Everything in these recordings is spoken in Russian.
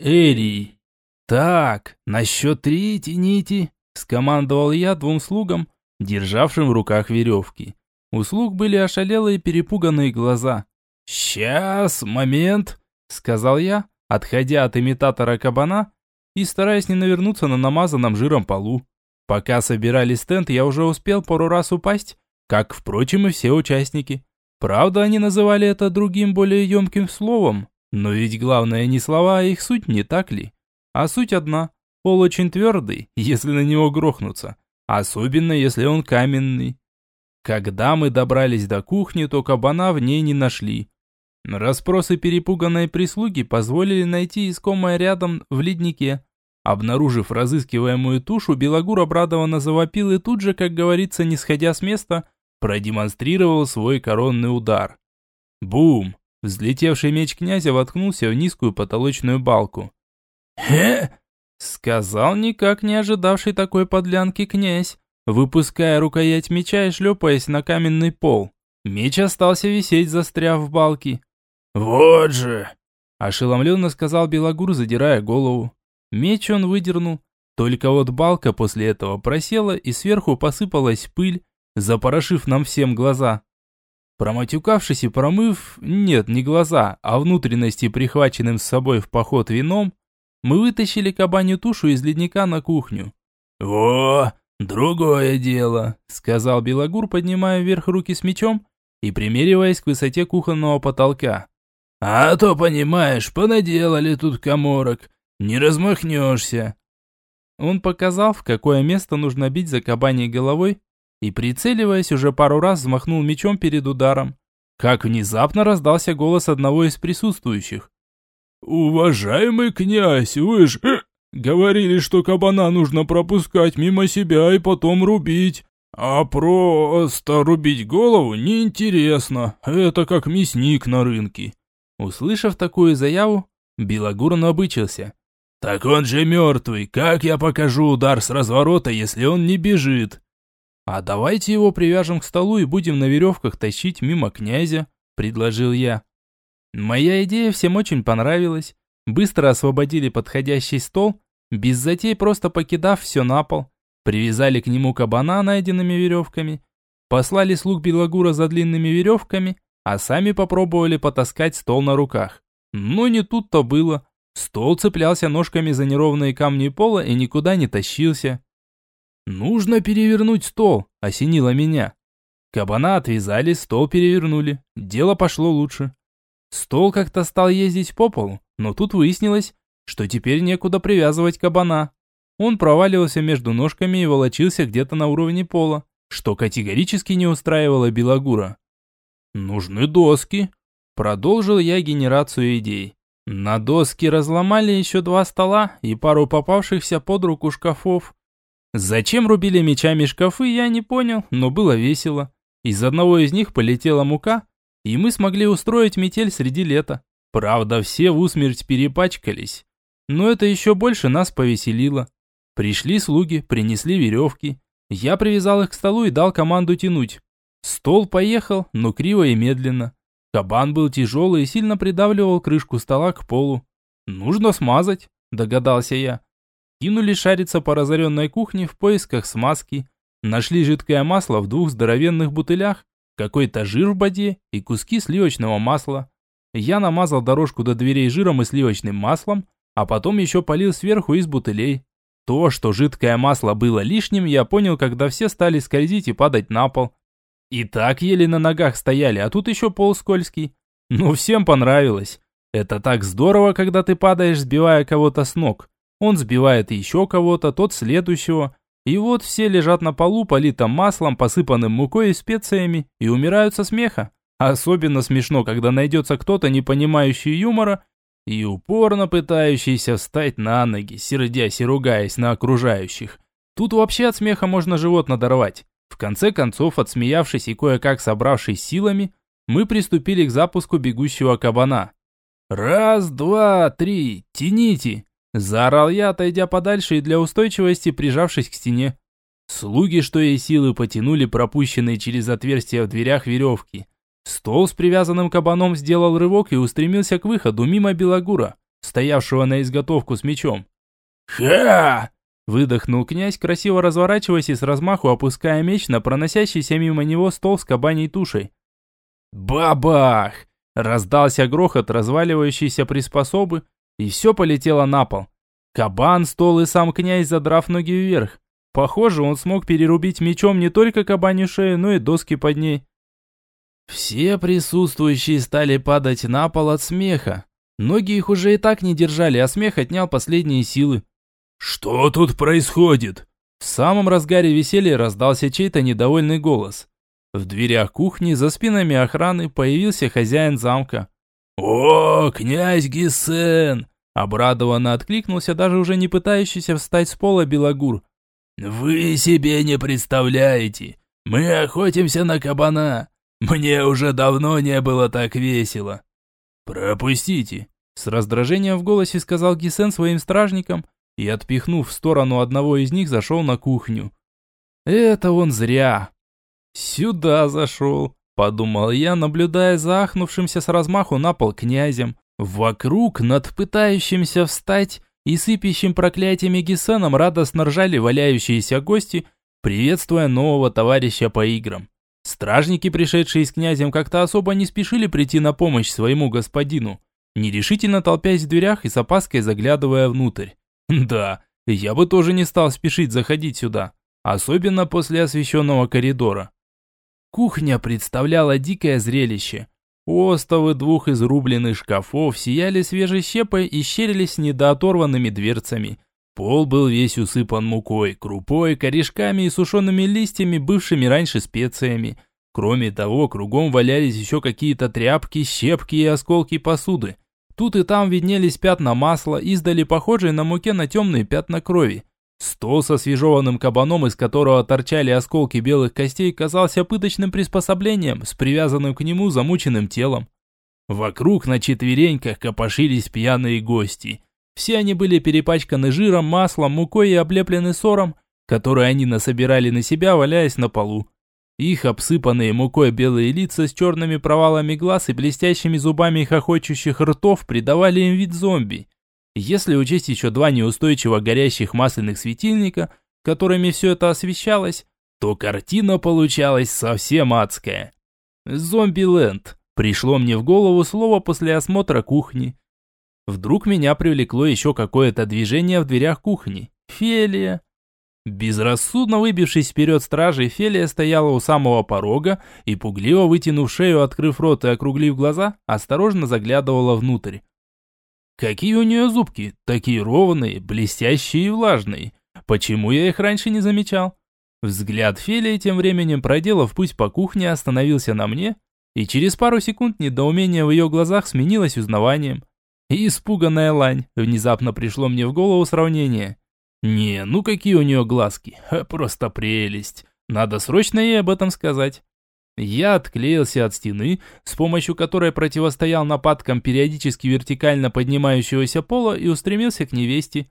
Эри. Так, на счет три тяните, скомандовал я двум слугам, державшим в руках веревки. У слуг были ошалелые перепуганные глаза. «Сейчас, момент», — сказал я, отходя от имитатора кабана и стараясь не навернуться на намазанном жиром полу. Пока собирали стенд, я уже успел пару раз упасть, как, впрочем, и все участники. Правда, они называли это другим, более емким словом. Но ведь главное не слова, а их суть, не так ли? А суть одна. Пол очень твердый, если на него грохнуться. Особенно, если он каменный. Когда мы добрались до кухни, то кабана в ней не нашли. Распросы перепуганной прислуги позволили найти искомое рядом в леднике. Обнаружив разыскиваемую тушу, Белогур обрадованно завопил и тут же, как говорится, не сходя с места, продемонстрировал свой коронный удар. Бум! Взлетевший меч князя воткнулся в низкую потолочную балку. «Хе!» — сказал никак не ожидавший такой подлянки князь, выпуская рукоять меча и шлепаясь на каменный пол. Меч остался висеть, застряв в балке. «Вот же!» – ошеломленно сказал Белогур, задирая голову. Меч он выдернул, только вот балка после этого просела и сверху посыпалась пыль, запорошив нам всем глаза. Проматюкавшись и промыв, нет, не глаза, а внутренности, прихваченным с собой в поход вином, мы вытащили кабанью тушу из ледника на кухню. «Во, другое дело», — сказал Белогур, поднимая вверх руки с мечом и примериваясь к высоте кухонного потолка. «А то, понимаешь, понаделали тут коморок, не размахнешься». Он показал, в какое место нужно бить за кабаней головой, и, прицеливаясь, уже пару раз взмахнул мечом перед ударом. Как внезапно раздался голос одного из присутствующих. «Уважаемый князь, вы ж э, говорили, что кабана нужно пропускать мимо себя и потом рубить. А просто рубить голову неинтересно, это как мясник на рынке». Услышав такую заяву, Белогур набычился. «Так он же мертвый, как я покажу удар с разворота, если он не бежит?» «А давайте его привяжем к столу и будем на веревках тащить мимо князя», – предложил я. Моя идея всем очень понравилась. Быстро освободили подходящий стол, без затей просто покидав все на пол. Привязали к нему кабана найденными веревками. Послали слуг Белогура за длинными веревками, а сами попробовали потаскать стол на руках. Но не тут-то было. Стол цеплялся ножками за неровные камни пола и никуда не тащился. «Нужно перевернуть стол», – осенило меня. Кабана отвязали, стол перевернули. Дело пошло лучше. Стол как-то стал ездить по полу, но тут выяснилось, что теперь некуда привязывать кабана. Он проваливался между ножками и волочился где-то на уровне пола, что категорически не устраивало Белогура. «Нужны доски», – продолжил я генерацию идей. На доски разломали еще два стола и пару попавшихся под руку шкафов. Зачем рубили мечами шкафы, я не понял, но было весело. Из одного из них полетела мука, и мы смогли устроить метель среди лета. Правда, все в усмерть перепачкались. Но это еще больше нас повеселило. Пришли слуги, принесли веревки. Я привязал их к столу и дал команду тянуть. Стол поехал, но криво и медленно. Кабан был тяжелый и сильно придавливал крышку стола к полу. «Нужно смазать», догадался я. Кинули шариться по разоренной кухне в поисках смазки. Нашли жидкое масло в двух здоровенных бутылях, какой-то жир в боде и куски сливочного масла. Я намазал дорожку до дверей жиром и сливочным маслом, а потом еще полил сверху из бутылей. То, что жидкое масло было лишним, я понял, когда все стали скользить и падать на пол. И так еле на ногах стояли, а тут еще пол скользкий. Ну, всем понравилось. Это так здорово, когда ты падаешь, сбивая кого-то с ног. Он сбивает еще кого-то, тот следующего. И вот все лежат на полу, политом маслом, посыпанным мукой и специями, и умирают со смеха. Особенно смешно, когда найдется кто-то, не понимающий юмора, и упорно пытающийся встать на ноги, сердясь и ругаясь на окружающих. Тут вообще от смеха можно живот надорвать. В конце концов, отсмеявшись и кое-как собравшись силами, мы приступили к запуску бегущего кабана. «Раз, два, три, тяните!» Заорал я, отойдя подальше и для устойчивости прижавшись к стене. Слуги, что и силы, потянули пропущенные через отверстия в дверях веревки. Стол с привязанным кабаном сделал рывок и устремился к выходу мимо Белогура. стоявшего на изготовку с мечом. «Ха!» – выдохнул князь, красиво разворачиваясь и с размаху опуская меч на проносящийся мимо него стол с кабаней тушей. Бабах! Раздался грохот разваливающейся приспособы, и все полетело на пол. Кабан, стол и сам князь, задрав ноги вверх. Похоже, он смог перерубить мечом не только кабанью шею, но и доски под ней. Все присутствующие стали падать на пол от смеха. Ноги их уже и так не держали, а смех отнял последние силы. «Что тут происходит?» В самом разгаре веселья раздался чей-то недовольный голос. В дверях кухни за спинами охраны появился хозяин замка. «О, князь Гисен!» Обрадованно откликнулся даже уже не пытающийся встать с пола Белогур. «Вы себе не представляете! Мы охотимся на кабана! Мне уже давно не было так весело!» «Пропустите!» С раздражением в голосе сказал Гисен своим стражникам и, отпихнув в сторону одного из них, зашел на кухню. «Это он зря!» «Сюда зашел!» Подумал я, наблюдая за ахнувшимся с размаху на пол князем. Вокруг, над пытающимся встать, и сыпящим проклятиями Гесеном радостно ржали валяющиеся гости, приветствуя нового товарища по играм. Стражники, пришедшие с князем, как-то особо не спешили прийти на помощь своему господину, нерешительно толпясь в дверях и с опаской заглядывая внутрь. Да, я бы тоже не стал спешить заходить сюда, особенно после освещенного коридора. Кухня представляла дикое зрелище. Остовы двух изрубленных шкафов сияли свежей щепой и щерились недооторванными дверцами. Пол был весь усыпан мукой, крупой, корешками и сушеными листьями, бывшими раньше специями. Кроме того, кругом валялись еще какие-то тряпки, щепки и осколки посуды. Тут и там виднелись пятна масла, издали похожие на муке на темные пятна крови. Стол со свежеванным кабаном, из которого торчали осколки белых костей, казался пыточным приспособлением с привязанным к нему замученным телом. Вокруг на четвереньках копошились пьяные гости. Все они были перепачканы жиром, маслом, мукой и облеплены сором, который они насобирали на себя, валяясь на полу. Их обсыпанные мукой белые лица с черными провалами глаз и блестящими зубами хохочущих ртов придавали им вид зомби. Если учесть еще два неустойчиво горящих масляных светильника, которыми все это освещалось, то картина получалась совсем адская. «Зомби-ленд» пришло мне в голову слово после осмотра кухни. Вдруг меня привлекло еще какое-то движение в дверях кухни. Фелия. Безрассудно выбившись вперед стражей, Фелия стояла у самого порога и, пугливо вытянув шею, открыв рот и округлив глаза, осторожно заглядывала внутрь. Какие у нее зубки, такие ровные, блестящие и влажные. Почему я их раньше не замечал? Взгляд Фелии тем временем, проделав путь по кухне, остановился на мне, и через пару секунд недоумение в ее глазах сменилось узнаванием. И испуганная лань, внезапно пришло мне в голову сравнение. Не, ну какие у нее глазки, просто прелесть. Надо срочно ей об этом сказать. Я отклеился от стены, с помощью которой противостоял нападкам периодически вертикально поднимающегося пола и устремился к невесте.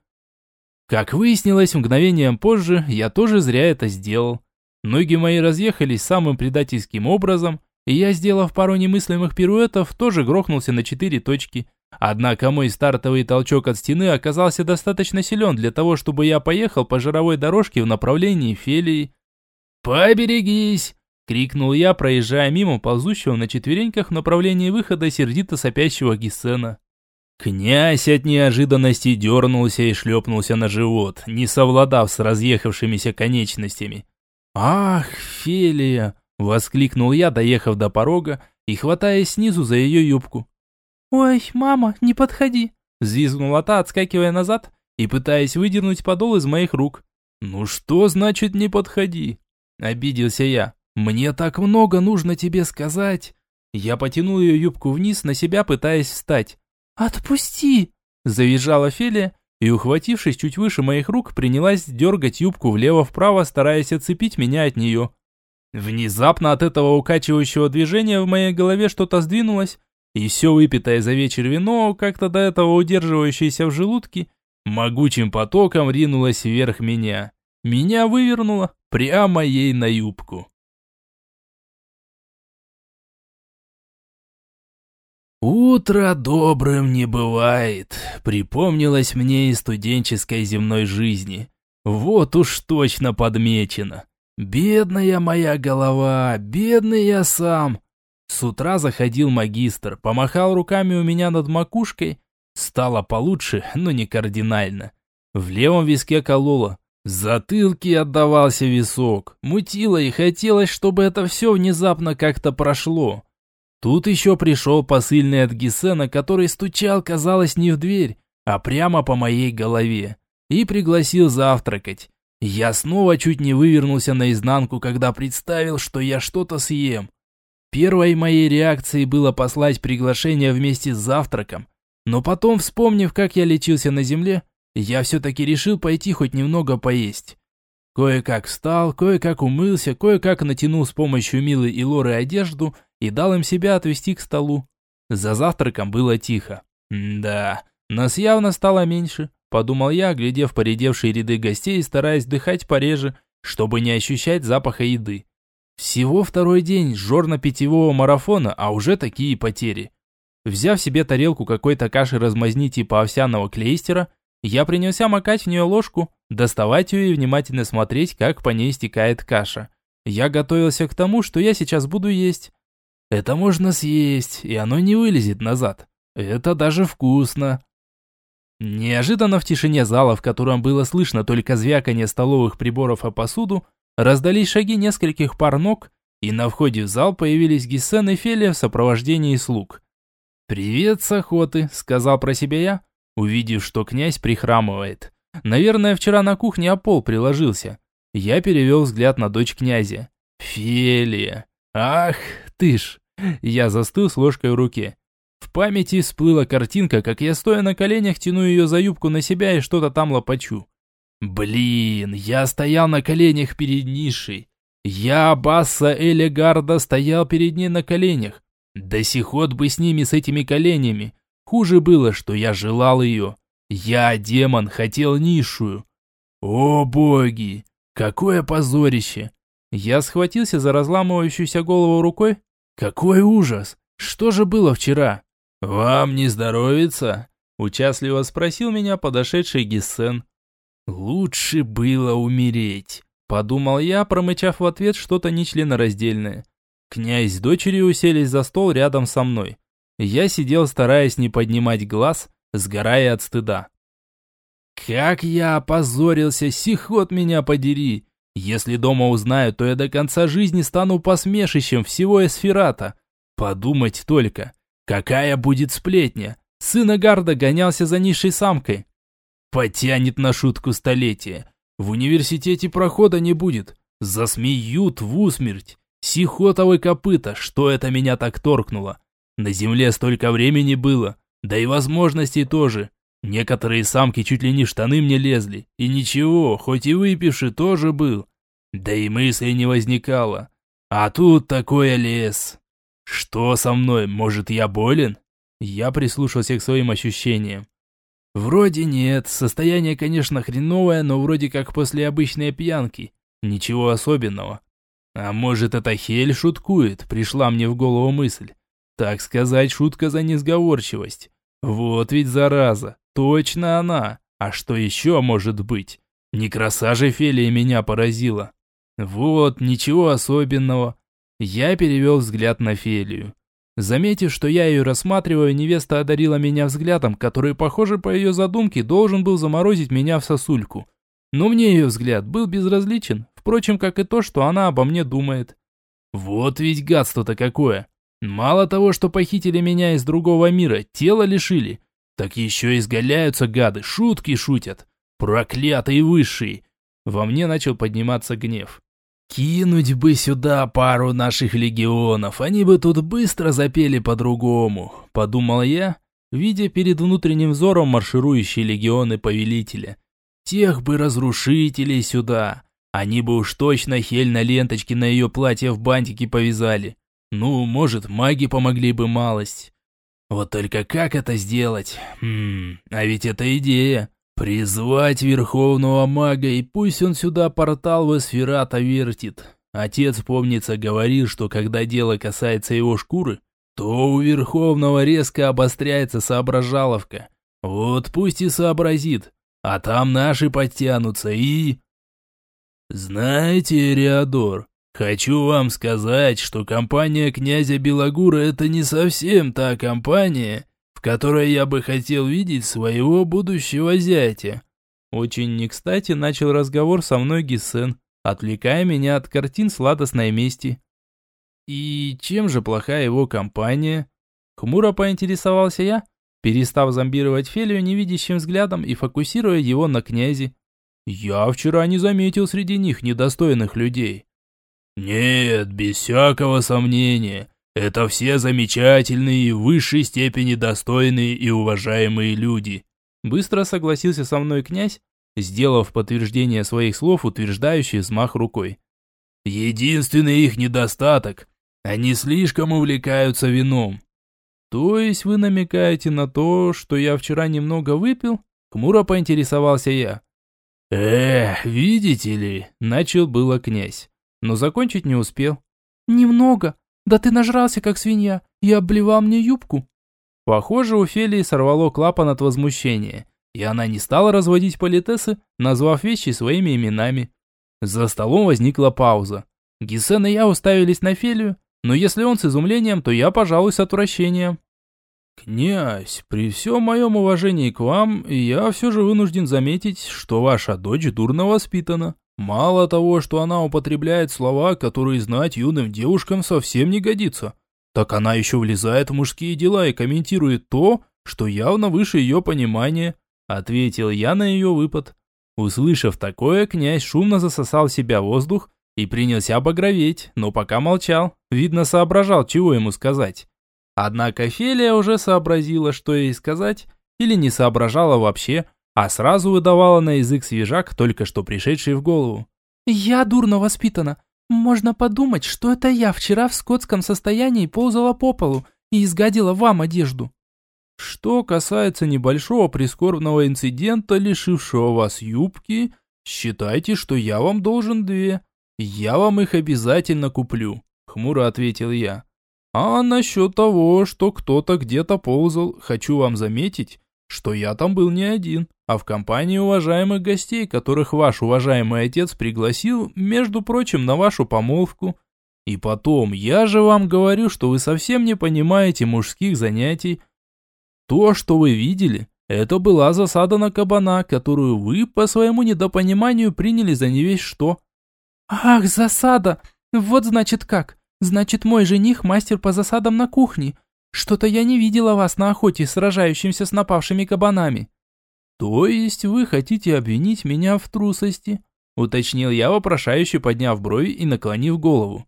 Как выяснилось, мгновением позже я тоже зря это сделал. Ноги мои разъехались самым предательским образом, и я, сделав пару немыслимых пируэтов, тоже грохнулся на четыре точки. Однако мой стартовый толчок от стены оказался достаточно силен для того, чтобы я поехал по жировой дорожке в направлении Фелии. «Поберегись!» Крикнул я, проезжая мимо ползущего на четвереньках в направлении выхода сердито сопящего Гиссена. Князь от неожиданности дернулся и шлепнулся на живот, не совладав с разъехавшимися конечностями. «Ах, Фелия!» – воскликнул я, доехав до порога и хватаясь снизу за ее юбку. «Ой, мама, не подходи!» – взвизгнула та, отскакивая назад и пытаясь выдернуть подол из моих рук. «Ну что значит не подходи?» – обиделся я. «Мне так много нужно тебе сказать!» Я потянул ее юбку вниз, на себя пытаясь встать. «Отпусти!» – завизжала Фелия и, ухватившись чуть выше моих рук, принялась дергать юбку влево-вправо, стараясь отцепить меня от нее. Внезапно от этого укачивающего движения в моей голове что-то сдвинулось, и все выпитое за вечер вино, как-то до этого удерживающееся в желудке, могучим потоком ринулось вверх меня. Меня вывернуло прямо ей на юбку. «Утро добрым не бывает», припомнилось мне из студенческой земной жизни. Вот уж точно подмечено. Бедная моя голова, бедный я сам. С утра заходил магистр, помахал руками у меня над макушкой. Стало получше, но не кардинально. В левом виске кололо. В затылке отдавался висок. Мутило и хотелось, чтобы это все внезапно как-то прошло. Тут еще пришел посыльный от Гесена, который стучал, казалось, не в дверь, а прямо по моей голове. И пригласил завтракать. Я снова чуть не вывернулся наизнанку, когда представил, что я что-то съем. Первой моей реакцией было послать приглашение вместе с завтраком. Но потом, вспомнив, как я лечился на земле, я все-таки решил пойти хоть немного поесть. Кое-как встал, кое-как умылся, кое-как натянул с помощью Милы и Лоры одежду и дал им себя отвести к столу. За завтраком было тихо. да, нас явно стало меньше, подумал я, глядев поредевшие ряды гостей и стараясь дыхать пореже, чтобы не ощущать запаха еды. Всего второй день жорно-питьевого марафона, а уже такие потери. Взяв себе тарелку какой-то каши размазни типа овсяного клейстера, я принялся макать в нее ложку, доставать ее и внимательно смотреть, как по ней стекает каша. Я готовился к тому, что я сейчас буду есть. Это можно съесть, и оно не вылезет назад. Это даже вкусно. Неожиданно в тишине зала, в котором было слышно только звяканье столовых приборов о посуду, раздались шаги нескольких пар ног, и на входе в зал появились Гиссен и Фелия в сопровождении слуг. «Привет с охоты», — сказал про себя я, увидев, что князь прихрамывает. Наверное, вчера на кухне о пол приложился. Я перевел взгляд на дочь князя. «Фелия! Ах, ты ж!» Я застыл с ложкой в руке. В памяти всплыла картинка, как я стоя на коленях тяну ее за юбку на себя и что-то там лопачу. Блин, я стоял на коленях перед нишей. Я, Басса Элегарда, стоял перед ней на коленях. До сих ход бы с ними, с этими коленями. Хуже было, что я желал ее. Я, демон, хотел низшую. О боги, какое позорище! Я схватился за разламывающуюся голову рукой. Какой ужас! Что же было вчера? «Вам не здоровится?» – участливо спросил меня подошедший Гессен. «Лучше было умереть», – подумал я, промычав в ответ что-то нечленораздельное. Князь с дочерью уселись за стол рядом со мной. Я сидел, стараясь не поднимать глаз, сгорая от стыда. «Как я опозорился, сихот меня подери! Если дома узнаю, то я до конца жизни стану посмешищем всего эсферата. Подумать только, какая будет сплетня! Сын Агарда гонялся за низшей самкой. Потянет на шутку столетие. В университете прохода не будет. Засмеют в усмерть. Сихотовы копыта, что это меня так торкнуло? На земле столько времени было, да и возможностей тоже. Некоторые самки чуть ли не штаны мне лезли. И ничего, хоть и выпивший тоже был. Да и мысли не возникало. А тут такой лес. Что со мной, может я болен? Я прислушался к своим ощущениям. Вроде нет, состояние, конечно, хреновое, но вроде как после обычной пьянки. Ничего особенного. А может это Хель шуткует, пришла мне в голову мысль. Так сказать, шутка за несговорчивость. Вот ведь зараза, точно она. А что еще может быть? Не краса же Фелия меня поразила. Вот, ничего особенного. Я перевел взгляд на Фелию. Заметив, что я ее рассматриваю, невеста одарила меня взглядом, который, похоже, по ее задумке, должен был заморозить меня в сосульку. Но мне ее взгляд был безразличен, впрочем, как и то, что она обо мне думает. Вот ведь гадство-то какое. Мало того, что похитили меня из другого мира, тело лишили, так еще изгаляются гады, шутки шутят. Проклятые высшие. Во мне начал подниматься гнев. Кинуть бы сюда пару наших легионов, они бы тут быстро запели по-другому, подумал я, видя перед внутренним взором марширующие легионы повелителя. Тех бы разрушителей сюда. Они бы уж точно хель на ленточке на ее платье в бантики повязали. Ну, может, маги помогли бы малость. Вот только как это сделать? Хм, а ведь это идея. Призвать верховного мага, и пусть он сюда портал в эсферата вертит. Отец, помнится, говорил, что когда дело касается его шкуры, то у Верховного резко обостряется соображаловка. Вот пусть и сообразит, а там наши подтянутся и... Знаете, Реодор, хочу вам сказать, что компания князя Белогура это не совсем та компания, в которой я бы хотел видеть своего будущего зятя. Очень не кстати начал разговор со мной Гиссен, отвлекая меня от картин сладостной мести. И чем же плохая его компания? Хмуро поинтересовался я, перестав зомбировать Фелию невидящим взглядом и фокусируя его на князе. Я вчера не заметил среди них недостойных людей. Нет, без всякого сомнения. Это все замечательные, в высшей степени достойные и уважаемые люди. Быстро согласился со мной князь, сделав подтверждение своих слов, утверждающий взмах рукой. Единственный их недостаток – они слишком увлекаются вином. То есть вы намекаете на то, что я вчера немного выпил? Хмуро поинтересовался я. Эх, видите ли, начал было князь, но закончить не успел. Немного. Да ты нажрался, как свинья, и обливал мне юбку. Похоже, у Фелии сорвало клапан от возмущения, и она не стала разводить политесы, назвав вещи своими именами. За столом возникла пауза. Гисен и я уставились на Фелию, но если он с изумлением, то я, пожалуй, с отвращением. «Князь, при всем моем уважении к вам, я все же вынужден заметить, что ваша дочь дурно воспитана. Мало того, что она употребляет слова, которые знать юным девушкам совсем не годится, так она еще влезает в мужские дела и комментирует то, что явно выше ее понимания», ответил я на ее выпад. Услышав такое, князь шумно засосал в себя воздух и принялся багроветь, но пока молчал, видно соображал, чего ему сказать. Однако Фелия уже сообразила, что ей сказать, или не соображала вообще, а сразу выдавала на язык свежак, только что пришедший в голову. «Я дурно воспитана. Можно подумать, что это я вчера в скотском состоянии ползала по полу и изгадила вам одежду». Что касается небольшого прискорбного инцидента, лишившего вас юбки, считайте, что я вам должен две. «Я вам их обязательно куплю», — хмуро ответил я. «А насчет того, что кто-то где-то ползал, хочу вам заметить, что я там был не один, а в компании уважаемых гостей, которых ваш уважаемый отец пригласил, между прочим, на вашу помолвку. И потом, я же вам говорю, что вы совсем не понимаете мужских занятий. То, что вы видели, это была засада на кабана, которую вы по своему недопониманию приняли за не весь что». «Ах, засада! Вот значит как. Значит, мой жених мастер по засадам на кухне. Что-то я не видела вас на охоте, сражающимся с напавшими кабанами». «То есть вы хотите обвинить меня в трусости?» уточнил я, вопрошающе подняв брови и наклонив голову.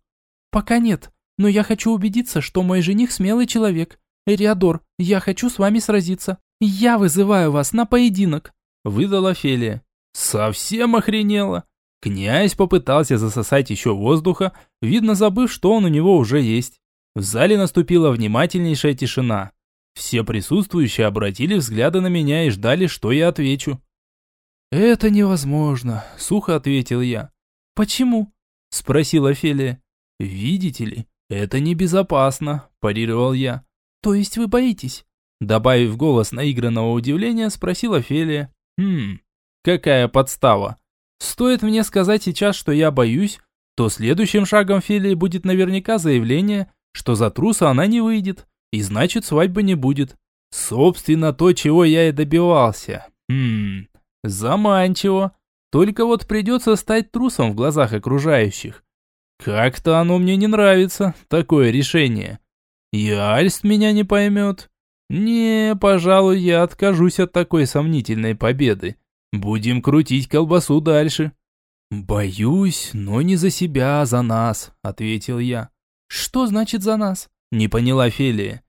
«Пока нет, но я хочу убедиться, что мой жених смелый человек. Эриадор, я хочу с вами сразиться. Я вызываю вас на поединок», выдала Фелия. «Совсем охренела? Князь попытался засосать еще воздуха, видно забыв, что он у него уже есть. В зале наступила внимательнейшая тишина. Все присутствующие обратили взгляды на меня и ждали, что я отвечу. «Это невозможно», — сухо ответил я. «Почему?» — спросила Фелия. «Видите ли, это небезопасно», – парировал я. «То есть вы боитесь?» Добавив голос наигранного удивления, спросила Фелия. «Хм, какая подстава. Стоит мне сказать сейчас, что я боюсь, то следующим шагом Фелии будет наверняка заявление, что за труса она не выйдет, и значит свадьбы не будет. Собственно, то, чего я и добивался. Хм, заманчиво. Только вот придется стать трусом в глазах окружающих. Как-то оно мне не нравится, такое решение. И Альст меня не поймет. Не, пожалуй, я откажусь от такой сомнительной победы. Будем крутить колбасу дальше. Боюсь, но не за себя, а за нас, ответил я. Что значит за нас? Не поняла Фелия.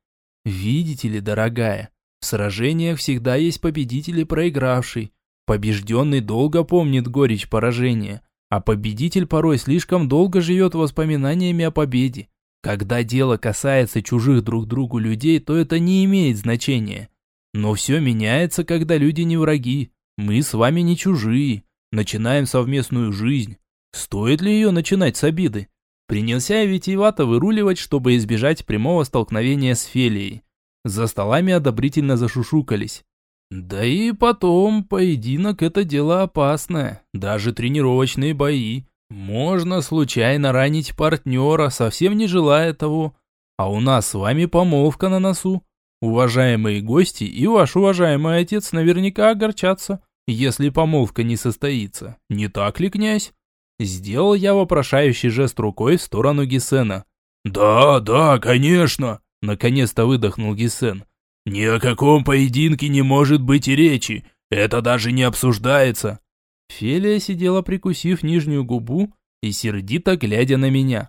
Видите ли, дорогая, в сражениях всегда есть победитель и проигравший. Побежденный долго помнит горечь поражения, а победитель порой слишком долго живет воспоминаниями о победе. Когда дело касается чужих друг другу людей, то это не имеет значения. Но все меняется, когда люди не враги, мы с вами не чужие, начинаем совместную жизнь. Стоит ли ее начинать с обиды? Принялся витиевато выруливать, чтобы избежать прямого столкновения с Фелией. За столами одобрительно зашушукались. Да и потом, поединок – это дело опасное. Даже тренировочные бои. Можно случайно ранить партнера, совсем не желая того. А у нас с вами помолвка на носу. Уважаемые гости и ваш уважаемый отец наверняка огорчатся, если помолвка не состоится. Не так ли, князь? Сделал я вопрошающий жест рукой в сторону Гесена. «Да, да, конечно!» Наконец-то выдохнул Гесен. «Ни о каком поединке не может быть и речи. Это даже не обсуждается». Фелия сидела, прикусив нижнюю губу и сердито глядя на меня.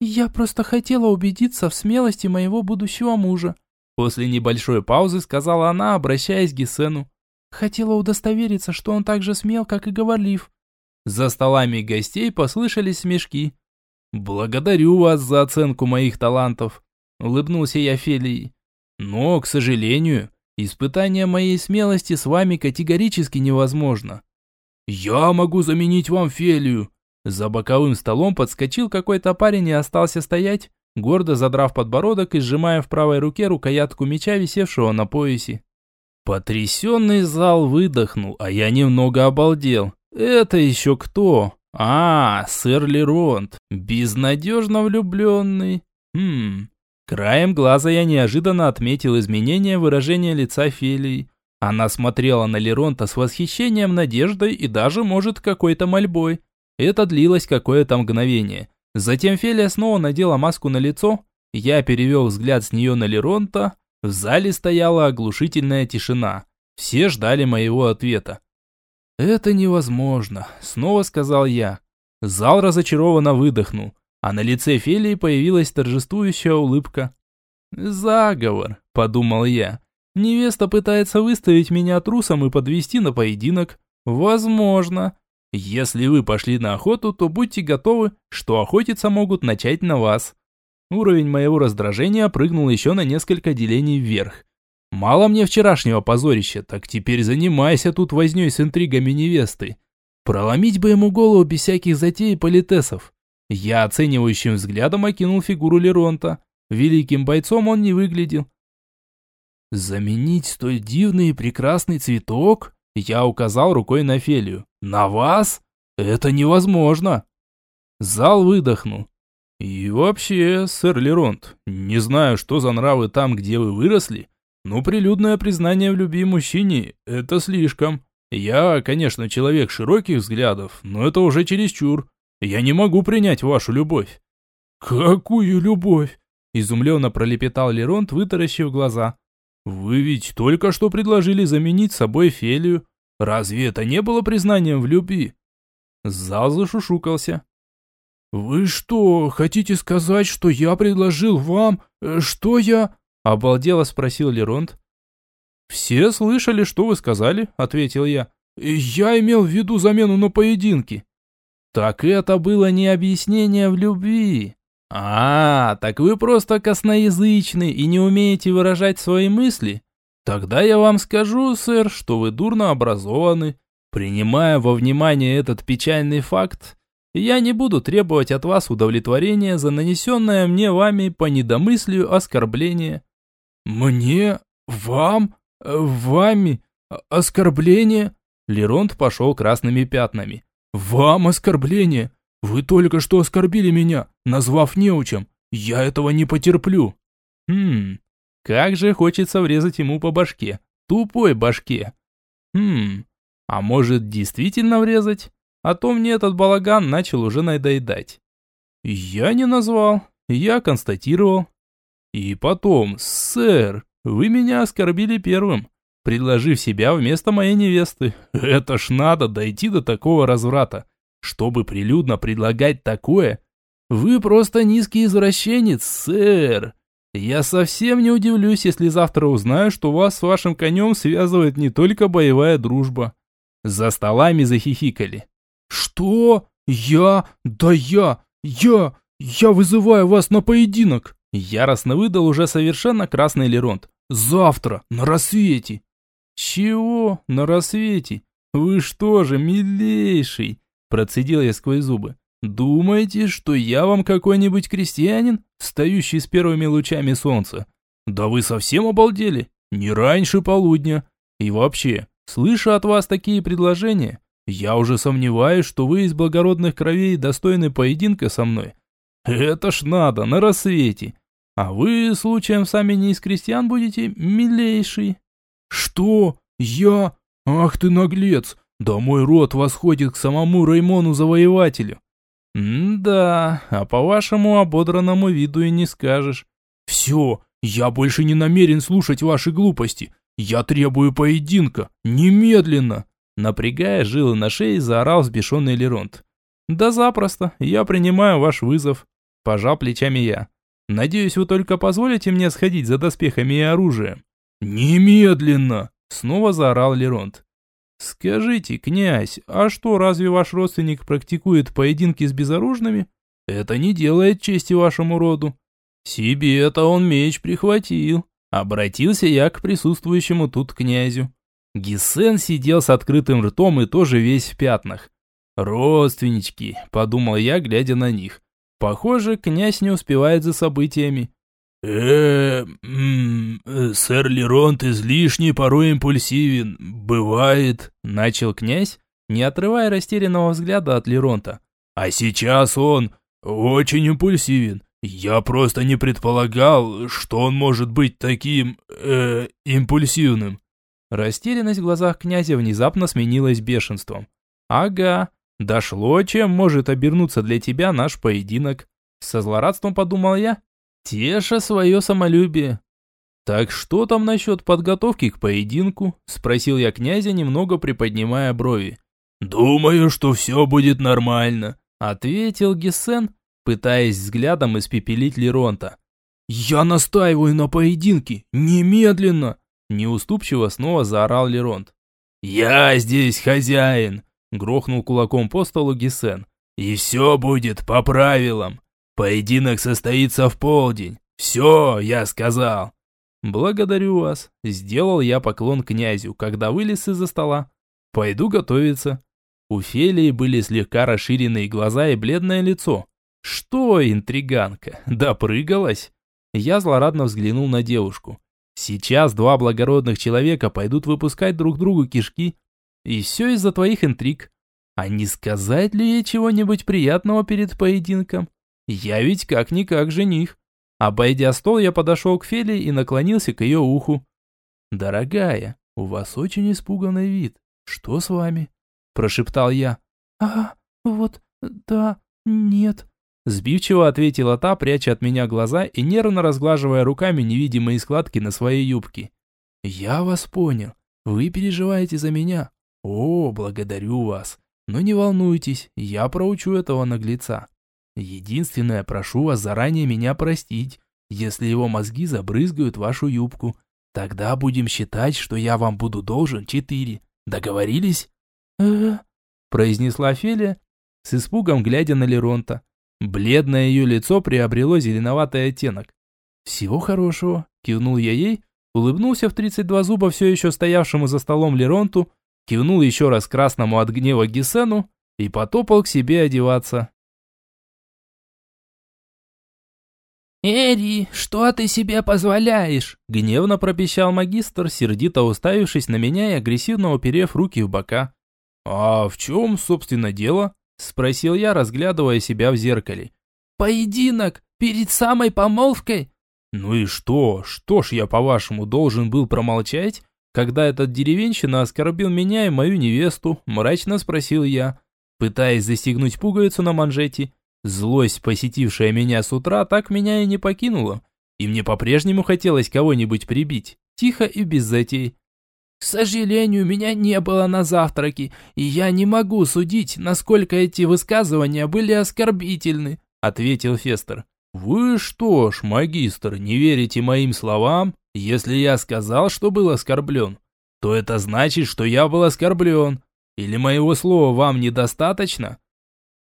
«Я просто хотела убедиться в смелости моего будущего мужа», после небольшой паузы сказала она, обращаясь к Гесену. «Хотела удостовериться, что он так же смел, как и говорлив. За столами гостей послышались смешки. «Благодарю вас за оценку моих талантов», – улыбнулся я Фелии. «Но, к сожалению, испытание моей смелости с вами категорически невозможно». «Я могу заменить вам Фелию», за боковым столом подскочил какой-то парень и остался стоять, гордо задрав подбородок и сжимая в правой руке рукоятку меча, висевшего на поясе. Потрясенный зал выдохнул, а я немного обалдел. «Это еще кто?» «А, сэр Леронт, безнадежно влюбленный». «Хм...» Краем глаза я неожиданно отметил изменение выражения лица Фелии. Она смотрела на Леронта с восхищением, надеждой и даже, может, какой-то мольбой. Это длилось какое-то мгновение. Затем Фелия снова надела маску на лицо. Я перевел взгляд с нее на Леронта. В зале стояла оглушительная тишина. Все ждали моего ответа. «Это невозможно», — снова сказал я. Зал разочарованно выдохнул, а на лице Фелии появилась торжествующая улыбка. «Заговор», — подумал я. «Невеста пытается выставить меня трусом и подвести на поединок. Возможно. Если вы пошли на охоту, то будьте готовы, что охотиться могут начать на вас». Уровень моего раздражения прыгнул еще на несколько делений вверх. Мало мне вчерашнего позорища, так теперь занимайся тут вознёй с интригами невесты. Проломить бы ему голову без всяких затей и политесов. Я оценивающим взглядом окинул фигуру Леронта. Великим бойцом он не выглядел. «Заменить столь дивный и прекрасный цветок?» Я указал рукой на Фелию. «На вас? Это невозможно!» Зал выдохнул. «И вообще, сэр Леронт, не знаю, что за нравы там, где вы выросли, ну, прилюдное признание в любви мужчине – это слишком. Я, конечно, человек широких взглядов, но это уже чересчур. Я не могу принять вашу любовь». «Какую любовь?» – изумленно пролепетал Леронт, вытаращив глаза. «Вы ведь только что предложили заменить собой Фелию. Разве это не было признанием в любви?» Зал зашушукался. «Вы что, хотите сказать, что я предложил вам... Э, что я...» Обалдело спросил Леронт. «Все слышали, что вы сказали», — ответил я. «Я имел в виду замену на поединки». «Так это было не объяснение в любви». «А, так вы просто косноязычны и не умеете выражать свои мысли? Тогда я вам скажу, сэр, что вы дурно образованы. Принимая во внимание этот печальный факт, я не буду требовать от вас удовлетворения за нанесенное мне вами по недомыслию оскорбление. «Мне? Вам? Вами? Оскорбление?» Леронт пошел красными пятнами. «Вам оскорбление? Вы только что оскорбили меня, назвав неучем. Я этого не потерплю». «Хм, как же хочется врезать ему по башке. Тупой башке. Хм, а может действительно врезать? А то мне этот балаган начал уже надоедать. Я не назвал, я констатировал. И потом, сэр, вы меня оскорбили первым, предложив себя вместо моей невесты. Это ж надо дойти до такого разврата. Чтобы прилюдно предлагать такое, вы просто низкий извращенец, сэр. Я совсем не удивлюсь, если завтра узнаю, что вас с вашим конем связывает не только боевая дружба. За столами захихикали. Что? Я? Да я! Я! Я вызываю вас на поединок! Яростно выдал уже совершенно красный Леронт. «Завтра, на рассвете!» «Чего? На рассвете? Вы что же, милейший?» Процедил я сквозь зубы. Думаете, что я вам какой-нибудь крестьянин, встающий с первыми лучами солнца? Да вы совсем обалдели? Не раньше полудня. И вообще, слыша от вас такие предложения, я уже сомневаюсь, что вы из благородных кровей достойны поединка со мной. Это ж надо, на рассвете. А вы, случаем, сами не из крестьян будете, милейший. Что? Я? Ах ты наглец! Да мой род восходит к самому Раймону Завоевателю. «Да, а по вашему ободранному виду и не скажешь». «Все, я больше не намерен слушать ваши глупости. Я требую поединка, немедленно!» Напрягая жилы на шее, заорал взбешенный Леронт. «Да запросто, я принимаю ваш вызов», – пожал плечами я. «Надеюсь, вы только позволите мне сходить за доспехами и оружием». «Немедленно!» – снова заорал Леронт. «Скажите, князь, а что, разве ваш родственник практикует поединки с безоружными? Это не делает чести вашему роду». «Себе это он меч прихватил», — обратился я к присутствующему тут князю. Гисен сидел с открытым ртом и тоже весь в пятнах. «Родственнички», — подумал я, глядя на них. «Похоже, князь не успевает за событиями э, сэр Леронт излишне порой импульсивен. Бывает», – начал князь, не отрывая растерянного взгляда от Леронта. «А сейчас он очень импульсивен. Я просто не предполагал, что он может быть таким, э, импульсивным». Растерянность в глазах князя внезапно сменилась бешенством. «Ага, дошло, чем может обернуться для тебя наш поединок». Со злорадством подумал я теша свое самолюбие. «Так что там насчет подготовки к поединку?» – спросил я князя, немного приподнимая брови. «Думаю, что все будет нормально», – ответил Гессен, пытаясь взглядом испепелить Леронта. «Я настаиваю на поединке! Немедленно!» Неуступчиво снова заорал Леронт. «Я здесь хозяин!» – грохнул кулаком по столу Гессен. «И все будет по правилам!» Поединок состоится в полдень. Все, я сказал. Благодарю вас. Сделал я поклон князю, когда вылез из-за стола. Пойду готовиться. У Фелии были слегка расширенные глаза и бледное лицо. Что, интриганка, допрыгалась? Я злорадно взглянул на девушку. Сейчас два благородных человека пойдут выпускать друг другу кишки. И все из-за твоих интриг. А не сказать ли ей чего-нибудь приятного перед поединком? Я ведь как-никак жених. Обойдя стол, я подошел к Феле и наклонился к ее уху. «Дорогая, у вас очень испуганный вид. Что с вами?» Прошептал я. «А, вот, да, нет». Сбивчиво ответила та, пряча от меня глаза и нервно разглаживая руками невидимые складки на своей юбке. «Я вас понял. Вы переживаете за меня. О, благодарю вас. Но не волнуйтесь, я проучу этого наглеца. Единственное, прошу вас заранее меня простить, если его мозги забрызгают вашу юбку. Тогда будем считать, что я вам буду должен четыре. Договорились? э произнесла Фелия, с испугом глядя на Леронта. Бледное ее лицо приобрело зеленоватый оттенок. «Всего хорошего», – кивнул я ей, улыбнулся в тридцать два зуба все еще стоявшему за столом Леронту, кивнул еще раз красному от гнева Гесену и потопал к себе одеваться. «Эри, что ты себе позволяешь?» Гневно пропищал магистр, сердито уставившись на меня и агрессивно уперев руки в бока. «А в чем, собственно, дело?» Спросил я, разглядывая себя в зеркале. «Поединок! Перед самой помолвкой!» «Ну и что? Что ж я, по-вашему, должен был промолчать?» Когда этот деревенщина оскорбил меня и мою невесту, мрачно спросил я, пытаясь застегнуть пуговицу на манжете. Злость, посетившая меня с утра, так меня и не покинула. И мне по-прежнему хотелось кого-нибудь прибить. Тихо и без затей. К сожалению, меня не было на завтраке, и я не могу судить, насколько эти высказывания были оскорбительны, ответил Фестер. Вы что ж, магистр, не верите моим словам? Если я сказал, что был оскорблен, то это значит, что я был оскорблен. Или моего слова вам недостаточно?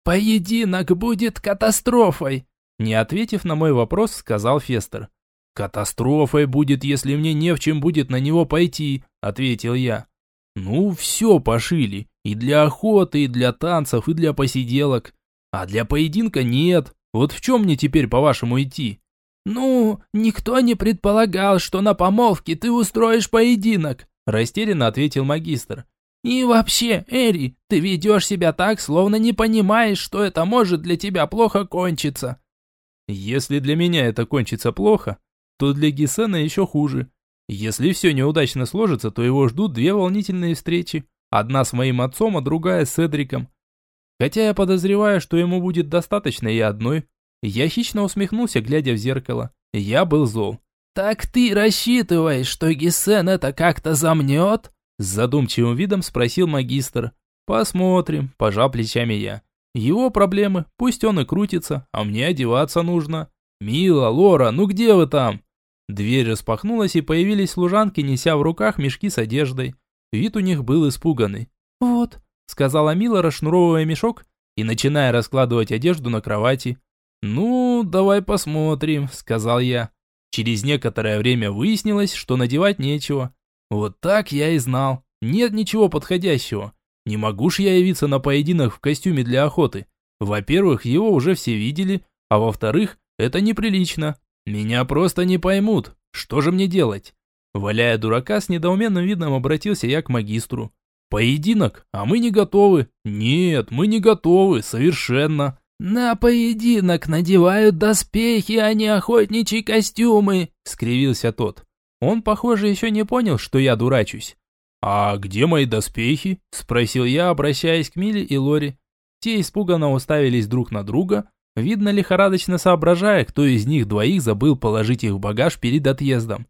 «Поединок будет катастрофой!» Не ответив на мой вопрос, сказал Фестер. «Катастрофой будет, если мне не в чем будет на него пойти», — ответил я. «Ну, все пошили. И для охоты, и для танцев, и для посиделок. А для поединка нет. Вот в чем мне теперь, по-вашему, идти? Ну, никто не предполагал, что на помолвке ты устроишь поединок, растерянно ответил магистр. И вообще, Эри, ты ведешь себя так, словно не понимаешь, что это может для тебя плохо кончиться. Если для меня это кончится плохо, то для Гисена еще хуже. Если все неудачно сложится, то его ждут две волнительные встречи. Одна с моим отцом, а другая с Эдриком. Хотя я подозреваю, что ему будет достаточно и одной. Я хищно усмехнулся, глядя в зеркало. Я был зол. «Так ты рассчитываешь, что Гисен это как-то замнет?» С задумчивым видом спросил магистр. «Посмотрим», – пожал плечами я. «Его проблемы, пусть он и крутится, а мне одеваться нужно». «Мила, Лора, ну где вы там?» Дверь распахнулась и появились служанки, неся в руках мешки с одеждой. Вид у них был испуганный. «Вот», – сказала Мила, расшнуровывая мешок и начиная раскладывать одежду на кровати. «Ну, давай посмотрим», – сказал я. Через некоторое время выяснилось, что надевать нечего. Вот так я и знал. Нет ничего подходящего. Не могу ж я явиться на поединок в костюме для охоты. Во-первых, его уже все видели, а во-вторых, это неприлично. Меня просто не поймут. Что же мне делать? Валяя дурака, с недоуменным видом обратился я к магистру. Поединок? А мы не готовы. Нет, мы не готовы, совершенно. «На поединок надевают доспехи, а не охотничьи костюмы», — скривился тот. Он, похоже, еще не понял, что я дурачусь. «А где мои доспехи?» – спросил я, обращаясь к Миле и Лори. Те испуганно уставились друг на друга, видно лихорадочно соображая, кто из них двоих забыл положить их в багаж перед отъездом.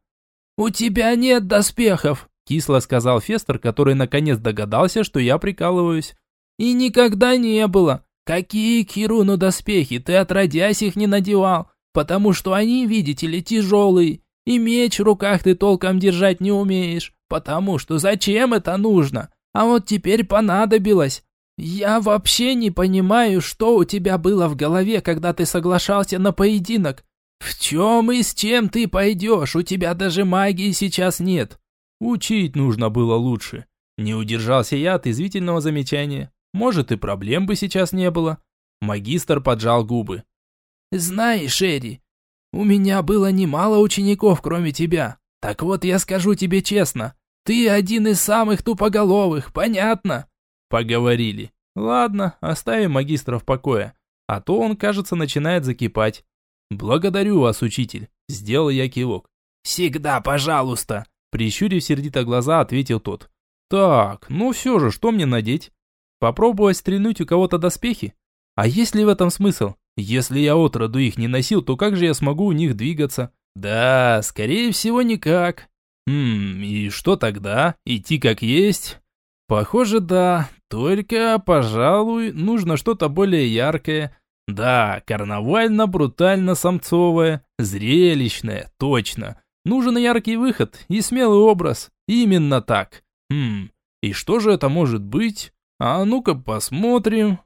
«У тебя нет доспехов», – кисло сказал Фестер, который наконец догадался, что я прикалываюсь. «И никогда не было. Какие Кируну доспехи, ты отродясь их не надевал, потому что они, видите ли, тяжелые. И меч в руках ты толком держать не умеешь, потому что зачем это нужно? А вот теперь понадобилось. Я вообще не понимаю, что у тебя было в голове, когда ты соглашался на поединок. В чем и с чем ты пойдешь? У тебя даже магии сейчас нет. Учить нужно было лучше. Не удержался я от извительного замечания. Может и проблем бы сейчас не было. Магистр поджал губы. Знаешь, Эри, у меня было немало учеников, кроме тебя. Так вот, я скажу тебе честно, ты один из самых тупоголовых, понятно?» Поговорили. Ладно, оставим магистра в покое, а то он, кажется, начинает закипать. Благодарю вас, учитель, сделал я кивок. Всегда, пожалуйста, прищурив сердито глаза, ответил тот. Так, ну все же, что мне надеть? Попробовать стрельнуть у кого-то доспехи? А есть ли в этом смысл? Если я отроду их не носил, то как же я смогу у них двигаться? Да, скорее всего, никак. Хм, и что тогда? Идти как есть? Похоже, да. Только, пожалуй, нужно что-то более яркое. Да, карнавально-брутально-самцовое, зрелищное, точно. Нужен яркий выход и смелый образ. Именно так. Хм, и что же это может быть? А ну-ка посмотрим.